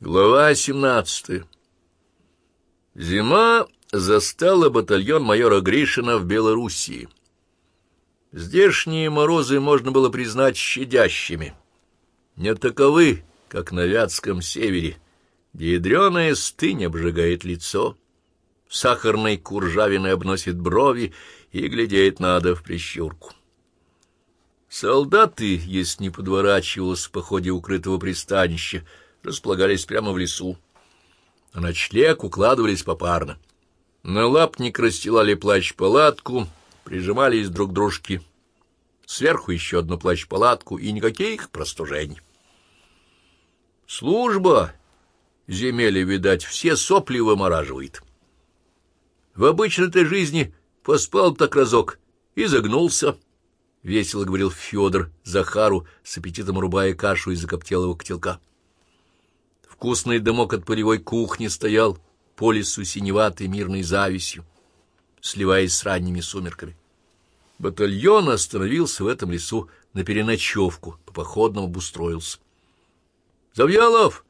Глава 17 Зима застала батальон майора Гришина в Белоруссии. Здешние морозы можно было признать щадящими. Не таковы, как на Вятском севере, где ядреная стынь обжигает лицо, сахарной куржавиной обносит брови и глядеть надо в прищурку. Солдаты, если не подворачивалось в походе укрытого пристанища, располагались прямо в лесу. На ночлег укладывались попарно. На лапник расстилали плащ-палатку, прижимались друг к дружке. Сверху еще одну плащ-палатку и никаких простужений. Служба земели, видать, все сопли вымораживает. В обычной-то жизни поспал так разок и загнулся. — весело говорил Федор Захару, с аппетитом рубая кашу из закоптелого котелка. Вкусный дымок от полевой кухни стоял по лесу синеватой мирной завистью, сливаясь с ранними сумерками. Батальон остановился в этом лесу на переночевку, по походному обустроился. — Завьялов!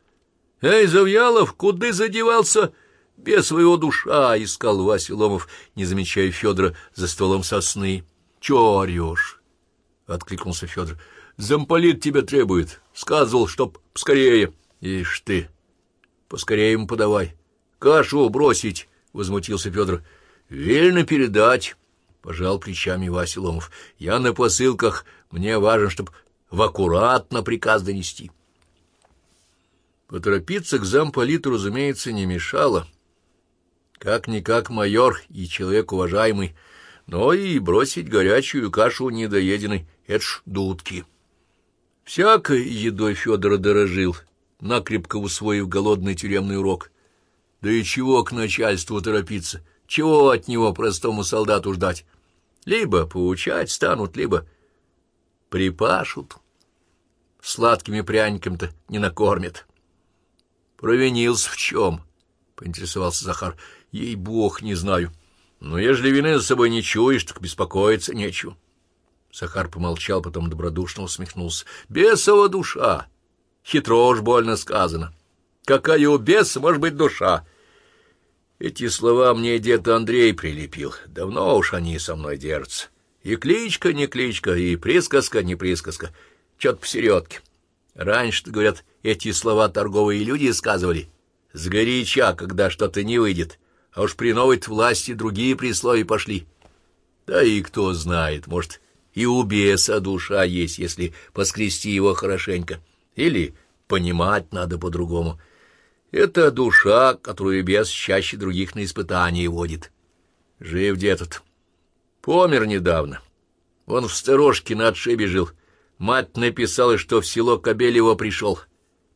Эй, Завьялов, куда задевался? Без своего душа искал Вася Ломов, не замечая Федора за столом сосны. — Чего орешь? — откликнулся Федор. — Замполит тебя требует. Сказывал, чтоб скорее. Ишь ты! Поскорее ему подавай. Кашу бросить, — возмутился Федор. — Вельно передать, — пожал плечами Вася Ломов. — Я на посылках, мне важно, чтоб в аккуратно приказ донести. Поторопиться к замполиту, разумеется, не мешало. Как-никак майор и человек уважаемый, но и бросить горячую кашу недоеденной — это ж дудки. Всякой едой Федора дорожил — накрепко усвоив голодный тюремный урок. Да и чего к начальству торопиться? Чего от него простому солдату ждать? Либо поучать станут, либо припашут. Сладкими пряниками-то не накормят. Провинился в чем? — поинтересовался Захар. — Ей-бог, не знаю. Но ежели вины за собой не чуешь, так беспокоиться нечего. Захар помолчал, потом добродушно усмехнулся. — Бесова душа! Хитро уж больно сказано. Какая у беса может быть душа? Эти слова мне дед Андрей прилепил. Давно уж они со мной держатся. И кличка не кличка, и присказка не присказка. Чё-то посередке. Раньше, говорят, эти слова торговые люди сказывали. Сгоряча, когда что-то не выйдет. А уж при новой власти другие присловия пошли. Да и кто знает, может, и у беса душа есть, если поскрести его хорошенько. Или понимать надо по-другому. Это душа, которую бес чаще других на испытания водит. Жив где этот. Помер недавно. Он в сторожке на отшибе жил. Мать написала, что в село Кобелево пришел.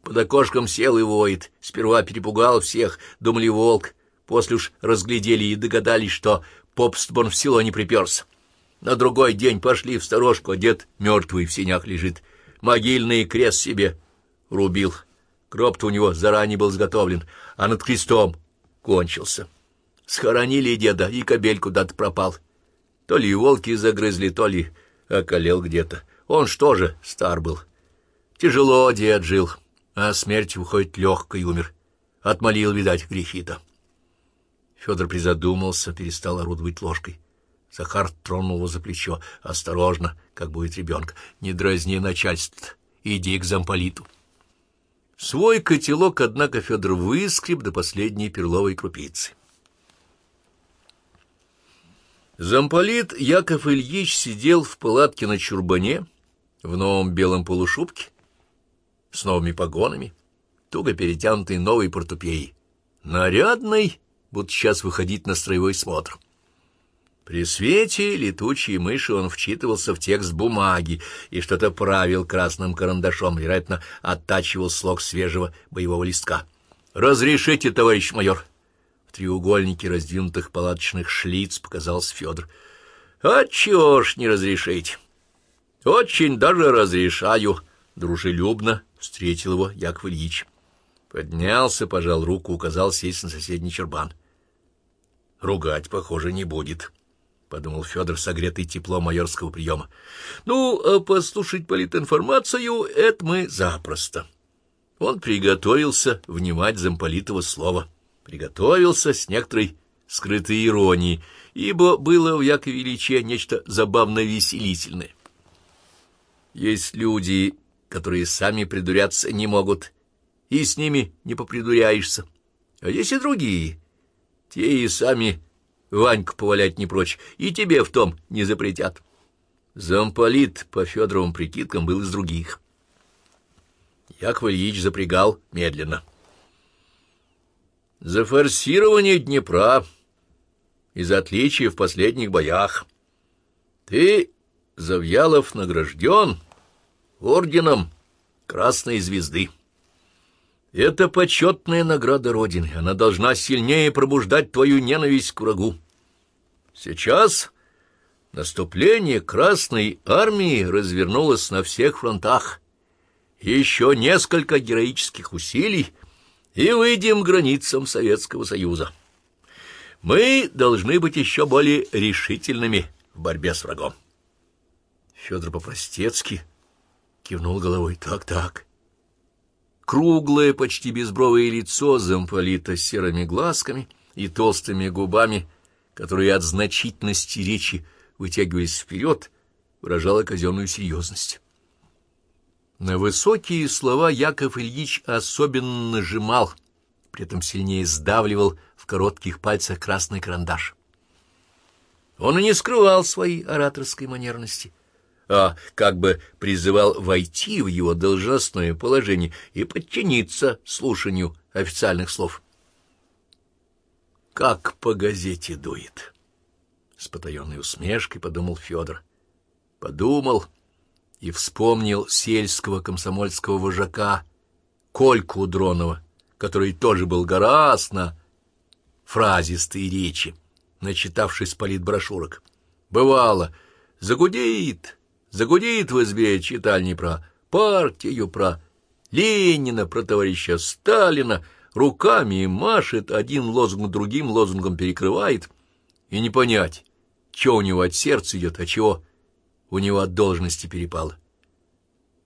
Под окошком сел и воет. Сперва перепугал всех, думали волк. После уж разглядели и догадались, что попстбон в село не приперся. На другой день пошли в сторожку, а дед мертвый в синях лежит могильный крест себе рубил. Гроб-то у него заранее был изготовлен, а над крестом кончился. Схоронили деда, и кобель куда-то пропал. То ли волки загрызли, то ли околел где-то. Он что же, стар был. Тяжело дед жил, а смерть, выходит, легкой умер. Отмолил, видать, грехи-то. Федор призадумался, перестал орудовать ложкой. Захар тронул его за плечо. «Осторожно, как будет ребенка. Не дразни начальство. Иди к замполиту». Свой котелок, однако, Федор выскреб до последней перловой крупицы. Замполит Яков Ильич сидел в палатке на чурбане, в новом белом полушубке, с новыми погонами, туго перетянутой новой портупеей. Нарядный, будто сейчас выходить на строевой смотр. При свете летучей мыши он вчитывался в текст бумаги и что-то правил красным карандашом, вероятно, оттачивал слог свежего боевого листка. «Разрешите, товарищ майор!» В треугольнике раздвинутых палаточных шлиц показался Федор. «А чего ж не разрешить?» «Очень даже разрешаю!» Дружелюбно встретил его Яков Ильич. Поднялся, пожал руку, указал сесть на соседний чербан. «Ругать, похоже, не будет». — подумал Федор, согретый тепло майорского приема. — Ну, а послушать политинформацию — это мы запросто. Он приготовился внимать замполитого слова. Приготовился с некоторой скрытой иронией, ибо было в Якове Ильиче нечто забавно-веселительное. Есть люди, которые сами придуряться не могут, и с ними не попридуряешься. А есть и другие, те и сами Ваньку повалять не прочь, и тебе в том не запретят. Замполит, по Федоровым прикидкам, был из других. Яков Ильич запрягал медленно. За форсирование Днепра и за отличие в последних боях ты, Завьялов, награжден орденом Красной Звезды. Это почетная награда Родины. Она должна сильнее пробуждать твою ненависть к врагу. Сейчас наступление Красной Армии развернулось на всех фронтах. Еще несколько героических усилий, и выйдем к границам Советского Союза. Мы должны быть еще более решительными в борьбе с врагом. Федор по-простецки кивнул головой. Так-так. Круглое, почти безбровое лицо замполито серыми глазками и толстыми губами, которые от значительности речи вытягивались вперед, выражало казенную серьезность. На высокие слова Яков Ильич особенно нажимал, при этом сильнее сдавливал в коротких пальцах красный карандаш. Он и не скрывал своей ораторской манерности — а как бы призывал войти в его должностное положение и подчиниться слушанию официальных слов. «Как по газете дует!» С потаенной усмешкой подумал Федор. Подумал и вспомнил сельского комсомольского вожака Кольку Дронова, который тоже был гораздо фразистые речи, начитавшись политброшюрок. Бывало, загудит Загудит в избе читальни про партию, про Ленина, про товарища Сталина, руками машет, один лозунг другим лозунгом перекрывает, и не понять, что у него от сердца идет, а чего у него от должности перепало.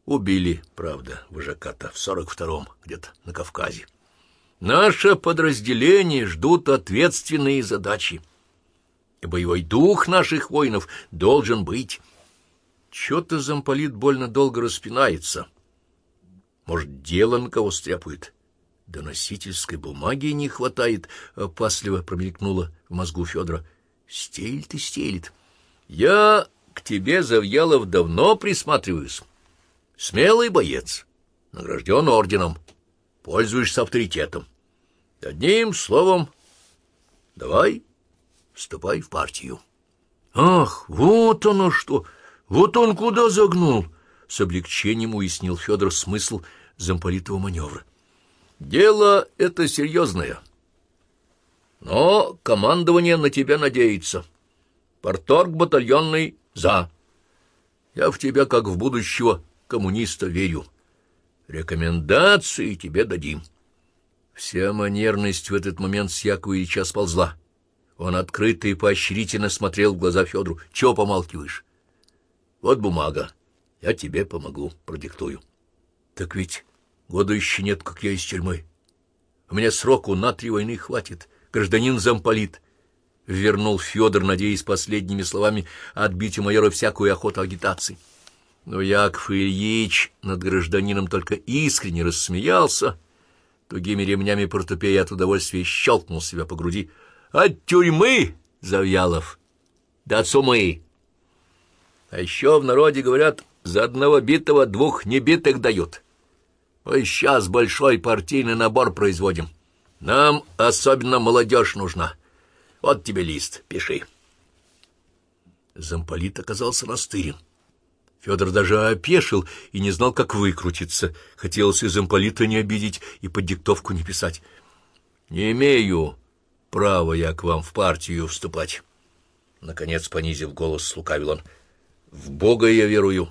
Убили, правда, вожака-то в сорок втором, где-то на Кавказе. Наше подразделение ждут ответственные задачи, и боевой дух наших воинов должен быть Чё-то замполит больно долго распинается. Может, дело на кого стряпает? Доносительской бумаги не хватает, — опасливо промелькнуло в мозгу Федора. Стелит и стелит. Я к тебе, Завьялов, давно присматриваюсь. Смелый боец, награжден орденом, пользуешься авторитетом. Одним словом, давай, вступай в партию. Ах, вот оно что! — вот он куда загнул! — с облегчением уяснил Федор смысл замполитого маневра. — Дело это серьезное. Но командование на тебя надеется. Порторг батальонный «за». Я в тебя, как в будущего коммуниста, верю. Рекомендации тебе дадим. Вся манерность в этот момент с Якова Ильича сползла. Он открыто и поощрительно смотрел в глаза Федору. — Чего помалкиваешь? Вот бумага. Я тебе помогу, продиктую. Так ведь года еще нет, как я из тюрьмы. У меня сроку на три войны хватит. Гражданин замполит. Вернул Федор, надеясь последними словами отбить у майора всякую охоту агитации. Но Яков Ильич над гражданином только искренне рассмеялся, тугими ремнями портупея от удовольствия щелкнул себя по груди. «От тюрьмы, Завьялов! Да сумы!» А еще в народе говорят, за одного битого двух небитых дают. Мы сейчас большой партийный набор производим. Нам особенно молодежь нужна. Вот тебе лист, пиши. Замполит оказался настырен. Федор даже опешил и не знал, как выкрутиться. Хотелось и замполита не обидеть, и под диктовку не писать. «Не имею права я к вам в партию вступать». Наконец, понизив голос, слукавил он. В Бога я верую.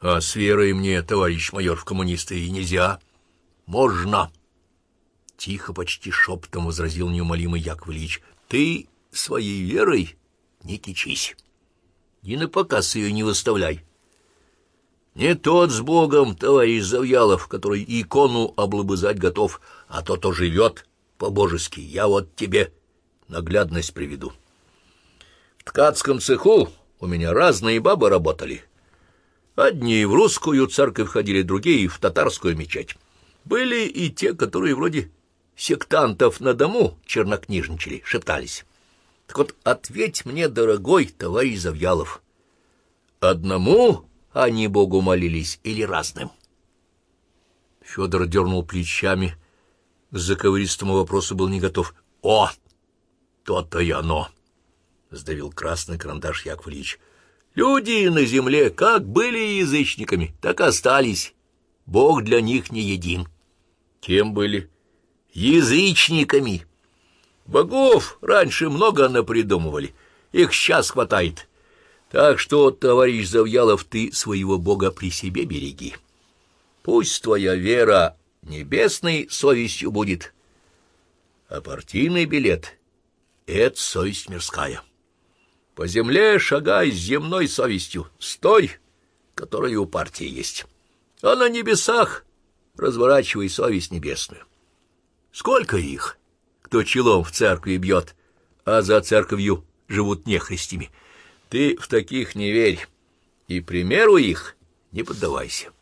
А с верой мне, товарищ майор, в коммунисты и нельзя. Можно. Тихо, почти шепотом возразил неумолимый Яков Ильич. Ты своей верой не кичись. И на показ ее не выставляй. Не тот с Богом, товарищ Завьялов, который икону облобызать готов, а тот, кто живет по-божески. Я вот тебе наглядность приведу. В ткацком цеху у меня разные бабы работали. Одни в русскую церковь ходили, другие в татарскую мечеть. Были и те, которые вроде сектантов на дому чернокнижничали, шептались. Так вот, ответь мне, дорогой товарищ Завьялов, одному они Богу молились или разным? Федор дернул плечами, к заковыристому вопросу был не готов. — О, то-то и оно! — сдавил красный карандаш Яков Ильич. — Люди на земле как были язычниками, так остались. Бог для них не един. Кем были? Язычниками. Богов раньше много напридумывали, их сейчас хватает. Так что, товарищ Завьялов, ты своего Бога при себе береги. Пусть твоя вера небесной совестью будет, а партийный билет — это совесть мирская. По земле шагай с земной совестью, с той, которая у партии есть. А на небесах разворачивай совесть небесную. Сколько их, кто челом в церкви бьет, а за церковью живут нехристями. Ты в таких не верь, и примеру их не поддавайся.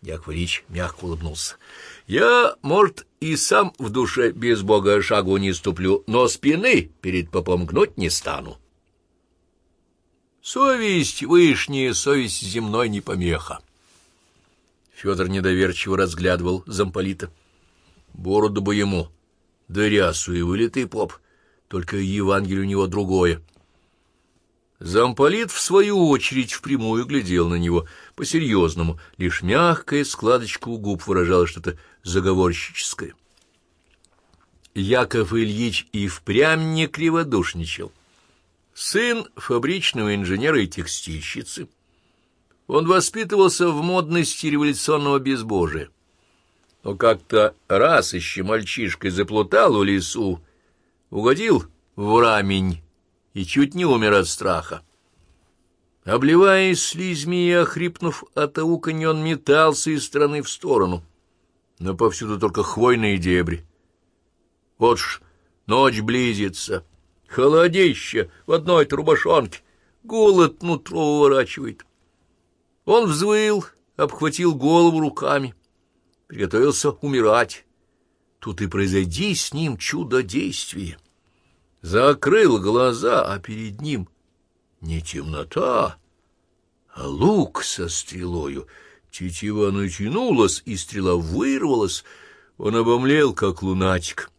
Яков Ильич мягко улыбнулся. Я, может, и сам в душе без Бога шагу не ступлю, но спины перед попом гнуть не стану. Совесть вышняя, совесть земной не помеха. Федор недоверчиво разглядывал замполита. Бороду бы ему, да рясу и вылитый поп, только Евангелие у него другое. Замполит, в свою очередь, впрямую глядел на него по-серьезному, лишь мягкая складочка у губ выражала что-то заговорщическое. Яков Ильич и впрямь не криводушничал. Сын фабричного инженера и текстильщицы. Он воспитывался в модности революционного безбожия. Но как-то раз еще мальчишкой заплутал у лесу, угодил в рамень и чуть не умер от страха. Обливаясь слизьми и охрипнув от ауканья, он метался из стороны в сторону, но повсюду только хвойные дебри. Вот ж ночь близится, холодище в одной трубашонке, голод нутро выворачивает. Он взвыл, обхватил голову руками, приготовился умирать. Тут и произойди с ним чудодействие. Закрыл глаза, а перед ним не темнота, а лук со стрелою. Тетива натянулась, и стрела вырвалась. Он обомлел, как лунатик,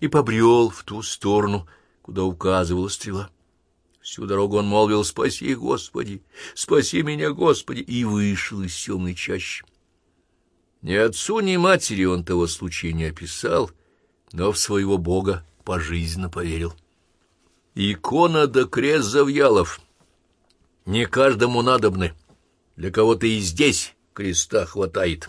и побрел в ту сторону, куда указывала стрела. Всю дорогу он молвил «Спаси, Господи! Спаси меня, Господи!» и вышел из темной чащи. Ни отцу, ни матери он того случая не описал, но в своего Бога пожизненно поверил. Икона да крест Завьялов. Не каждому надобны. Для кого-то и здесь креста хватает.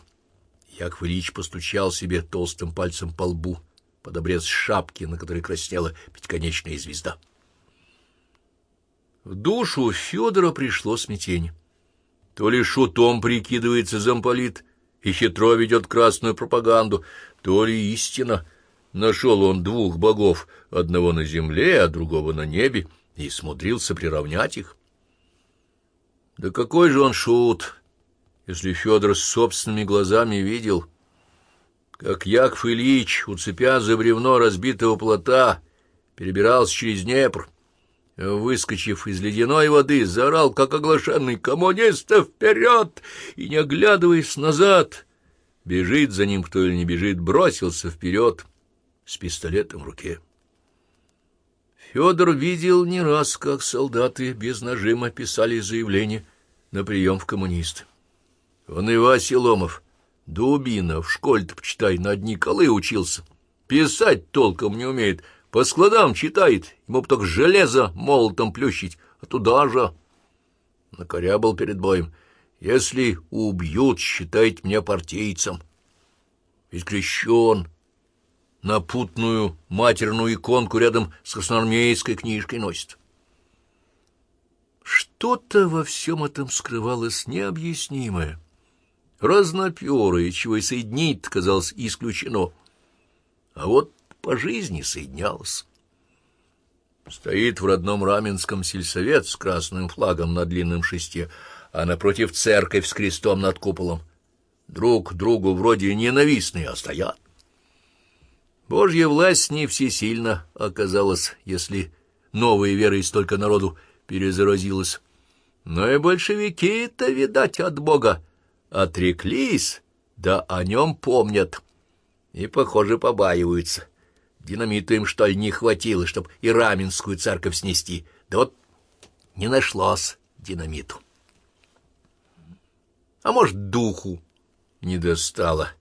Яков Ильич постучал себе толстым пальцем по лбу под обрез шапки, на которой краснела пятиконечная звезда. В душу Федора пришло смятение. То ли шутом прикидывается замполит и хитро ведет красную пропаганду, то ли истина. Нашел он двух богов, одного на земле, а другого на небе, и смудрился приравнять их. Да какой же он шут, если Федор собственными глазами видел, как Яков Ильич, уцепя за бревно разбитого плота, перебирался через Днепр, выскочив из ледяной воды, заорал, как оглашенный, «Коммунистов вперед!» и, не оглядываясь назад, бежит за ним кто или не бежит, бросился вперед с пистолетом в руке. Федор видел не раз, как солдаты без нажима писали заявление на прием в коммунисты. Он и Вася Ломов, Дубина, в школе-то, почитай, на одни колы учился. Писать толком не умеет — по складам читает, ему бы только железо молотом плющить, а туда же. Накорябал перед боем. Если убьют, считайте меня партийцем. Ведь крещен. Напутную матерную иконку рядом с красноармейской книжкой носит. Что-то во всем этом скрывалось необъяснимое, разноперое, чего и соединить казалось исключено. А вот по жизни соединялось. Стоит в родном Раменском сельсовет с красным флагом на длинном шесте, а напротив церковь с крестом над куполом. Друг другу вроде ненавистные, а стоят. Божья власть не всесильна оказалась, если новой верой столько народу перезаразилось. Но и большевики-то, видать, от Бога отреклись, да о нем помнят. И, похоже, побаиваются. Динамита им, что ли, не хватило, чтоб и Раменскую церковь снести. Да вот не нашлось динамиту. А может, духу не достало.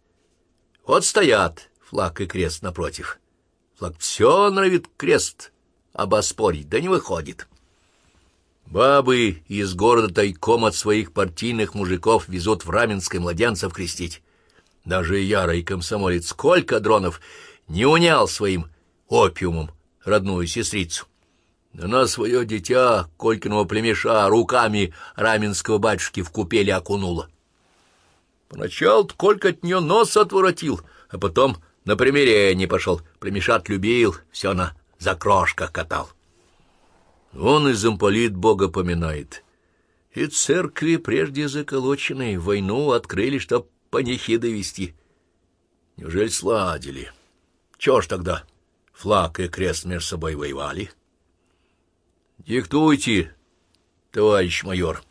Вот стоят флаг и крест напротив. Флаг все норовит крест обоспорить, да не выходит. Бабы из города тайком от своих партийных мужиков везут в Раменское младенцев крестить. Даже ярый комсомолец сколько дронов не унял своим опиумом родную сестрицу. Она свое дитя, Колькиного племеша, руками раменского батюшки в купели окунула. Поначалу Колька от нее нос отворотил, а потом на примирение пошел. Племешат любил, все на закрошках катал. Он и замполит Бога поминает. И церкви, прежде заколоченные, войну открыли, чтоб панихиды вести. Неужели сладили? Чего ж тогда флаг и крест между собой воевали? Диктуйте, товарищ майор.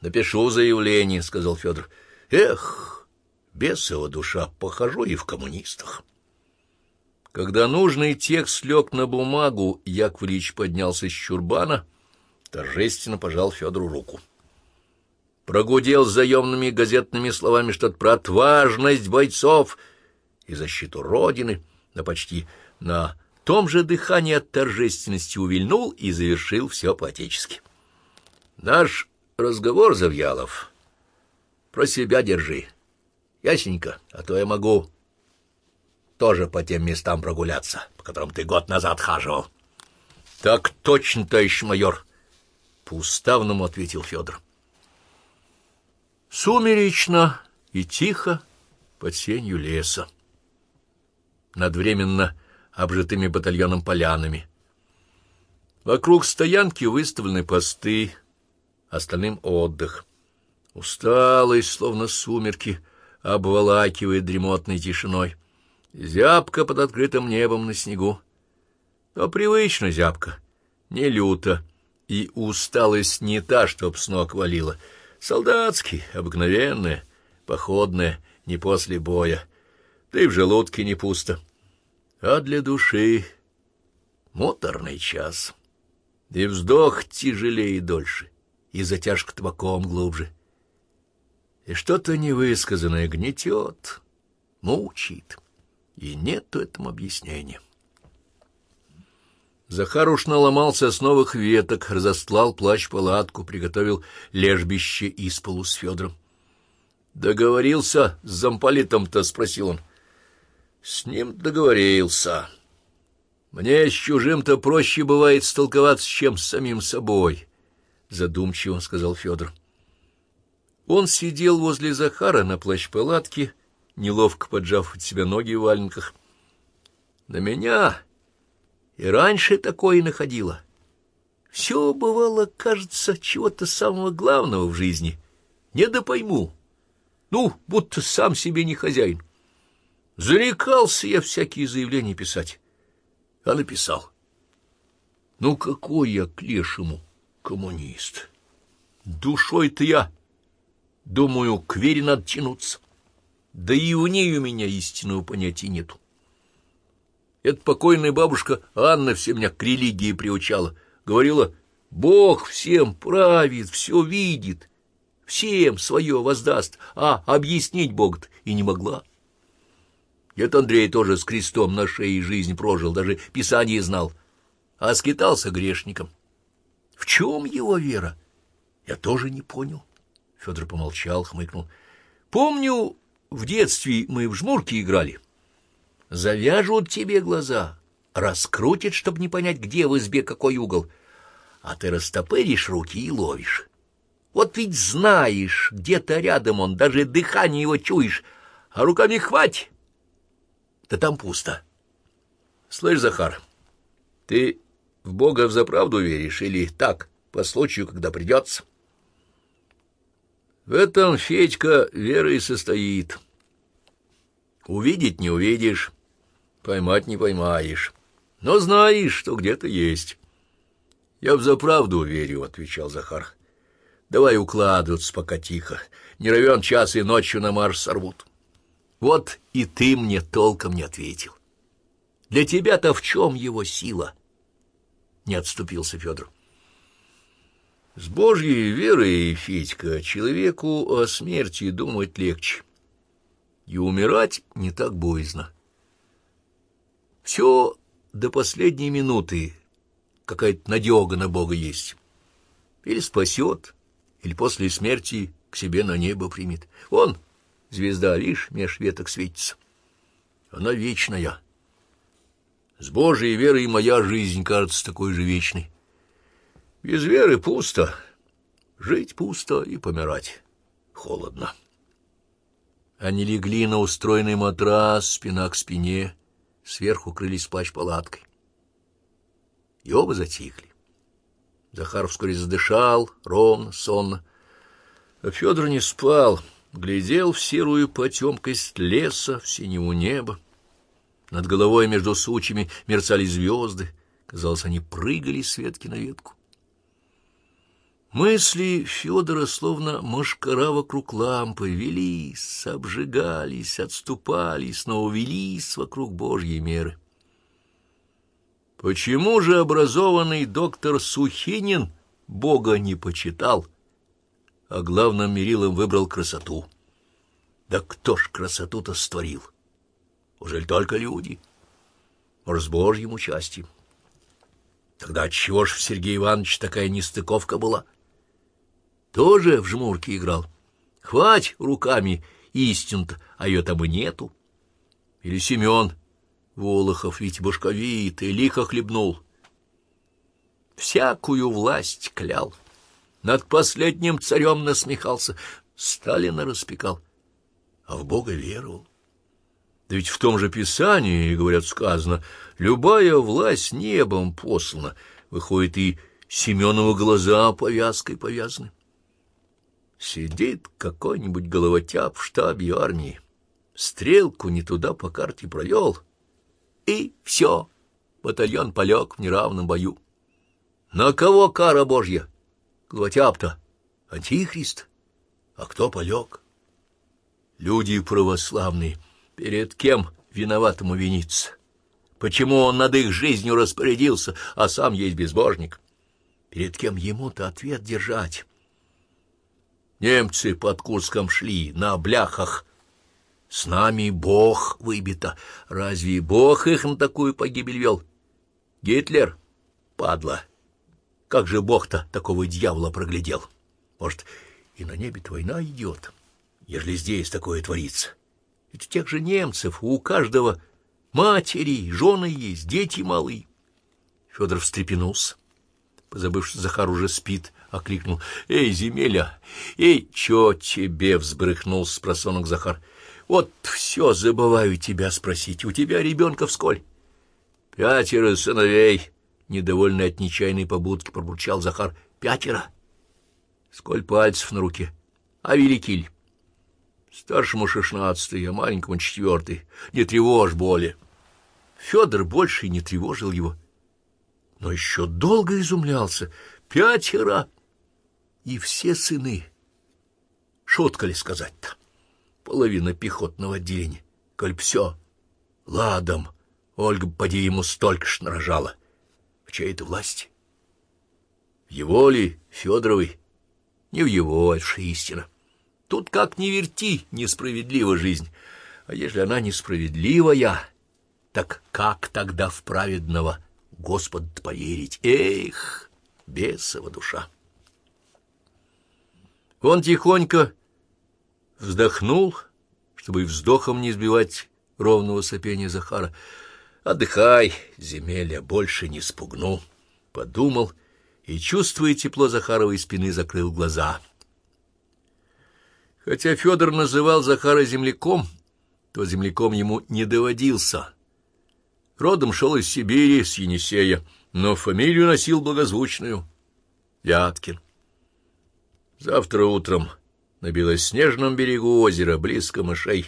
Напишу заявление, — сказал Федор. Эх, бесова душа, похожу и в коммунистах. Когда нужный текст лег на бумагу, Яков Ильич поднялся с чурбана, торжественно пожал Федору руку прогудел заемными газетными словами что-то про отважность бойцов и защиту Родины, но почти на том же дыхании от торжественности увильнул и завершил все по-отечески. Наш разговор, Завьялов, про себя держи. Ясненько, а то я могу тоже по тем местам прогуляться, по которым ты год назад хаживал. — Так точно, товарищ майор! — по-уставному ответил Федор. Сумеречно и тихо под сенью леса, над временно обжитыми батальоном полянами. Вокруг стоянки выставлены посты, остальным отдых. Усталость, словно сумерки, обволакивает дремотной тишиной. Зябка под открытым небом на снегу. Но привычно зябка, не люто, и усталость не та, чтоб с ног валила — Солдатский, обыкновенное, походное, не после боя. Да и в желудке не пусто. А для души моторный час. И вздох тяжелее и дольше, и затяжка табаком глубже. И что-то невысказанное гнетет, мучает, и нету этому объяснения. Захар уж наломался с новых веток, разостлал плащ-палатку, приготовил лежбище из полу с Федором. — Договорился с замполитом-то? — спросил он. — С ним договорился. Мне с чужим-то проще бывает столковаться, чем с самим собой, — задумчиво сказал Федор. Он сидел возле Захара на плащ-палатке, неловко поджав от себя ноги в валенках. — На меня и раньше такое находила. Все бывало, кажется, чего-то самого главного в жизни. Не допойму. Ну, будто сам себе не хозяин. Зарекался я всякие заявления писать. А написал. Ну, какой я к лешему коммунист? Душой-то я, думаю, к вере надо тянуться. Да и в ней у меня истинного понятия нету. Эта покойная бабушка Анна все меня к религии приучала. Говорила, Бог всем правит, все видит, всем свое воздаст, а объяснить Бог и не могла. Дед Андрей тоже с крестом на шее жизнь прожил, даже Писание знал, а скитался грешником. В чем его вера? Я тоже не понял. Федор помолчал, хмыкнул. Помню, в детстве мы в жмурки играли завяжут тебе глаза, раскрутят, чтобы не понять, где в избе какой угол. а ты растопыришь руки и ловишь. Вот ведь знаешь, где-то рядом он, даже дыхание его чуешь, а руками хвать, да там пусто. Слышь, Захар, ты в Бога взаправду веришь или так, по случаю, когда придется? В этом, Федька, вера и состоит. Увидеть не увидишь, поймать не поймаешь, но знаешь, что где-то есть. Я взаправду верю, — отвечал Захар. Давай укладываться пока тихо, не ровен час и ночью на марш сорвут. Вот и ты мне толком не ответил. Для тебя-то в чем его сила? Не отступился Федор. С Божьей верой, Федька, человеку о смерти думать легче. И умирать не так боязно. Все до последней минуты какая-то надега на Бога есть. Или спасет, или после смерти к себе на небо примет. Он, звезда, лишь меж веток светится. Она вечная. С Божьей верой моя жизнь кажется такой же вечной. Без веры пусто. Жить пусто и помирать холодно. Они легли на устроенный матрас, спина к спине, сверху крылись плащ-палаткой. И оба затихли. Захар вскоре задышал, ровно, сонно. А Федор не спал, глядел в серую потемкость леса, в синего неба. Над головой между сучьями мерцали звезды. Казалось, они прыгали с ветки на ветку. Мысли Федора, словно мошкара вокруг лампы, велись, обжигались, отступали, снова велись вокруг Божьей меры. Почему же образованный доктор Сухинин Бога не почитал, а главным мерилом выбрал красоту? Да кто ж красоту-то створил? Ужель только люди? Может, с Божьим участием? Тогда отчего ж в Сергея Ивановича такая нестыковка была? — тоже в жмурке играл. Хвать руками истину-то, а ее там и нету. Или Семен Волохов, ведь башковитый, лихо хлебнул. Всякую власть клял. Над последним царем насмехался, Сталина распекал, а в Бога веровал. Да ведь в том же Писании, говорят, сказано, любая власть небом послана, выходит и Семенова глаза повязкой повязаны. Сидит какой-нибудь головотяп в штабе армии, стрелку не туда по карте провел, и все, батальон полег в неравном бою. На кого кара Божья? Головотяп-то антихрист, а кто полег? Люди православные, перед кем виноватому виниться? Почему он над их жизнью распорядился, а сам есть безбожник? Перед кем ему-то ответ держать? Немцы под Курском шли на бляхах. С нами Бог выбито. Разве Бог их на такую погибель вел? Гитлер? Падла. Как же Бог-то такого дьявола проглядел? Может, и на небе война идет, ежели здесь такое творится? Ведь у тех же немцев у каждого матери, жены есть, дети малые. Федор встрепенулся. Позабыв, что Захар уже спит, окликнул. — Эй, земеля! Эй, чё тебе? — взбрыхнул с просонок Захар. — Вот все забываю тебя спросить. У тебя ребенка всколь? — Пятеро сыновей! — недовольный от нечаянной побудки пробурчал Захар. — Пятеро! — Сколь пальцев на руке? А великий ли? — Старшему шестнадцатый, а маленькому четвертый. Не тревожь боли. Федор больше не тревожил его. Но еще долго изумлялся. Пятеро! и все сыны. Шутка ли сказать-то? Половина пехотного отделения. Коль все, ладом, Ольга, поди ему столько ж нарожала. В чьей-то власти? В его ли, Федоровой? Не в его, это истина. Тут как ни верти, несправедлива жизнь. А если она несправедливая, так как тогда в праведного Господа поверить? Эх, бесова душа! Он тихонько вздохнул, чтобы и вздохом не сбивать ровного сопения Захара. «Отдыхай, земелья, больше не спугну», — подумал и, чувствуя тепло Захаровой спины, закрыл глаза. Хотя Федор называл Захара земляком, то земляком ему не доводился. Родом шел из Сибири, с Енисея, но фамилию носил благозвучную — Вяткин. Завтра утром на белоснежном берегу озера, близко мышей,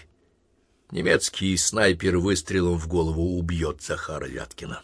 немецкий снайпер выстрелом в голову убьет Захара Вяткина.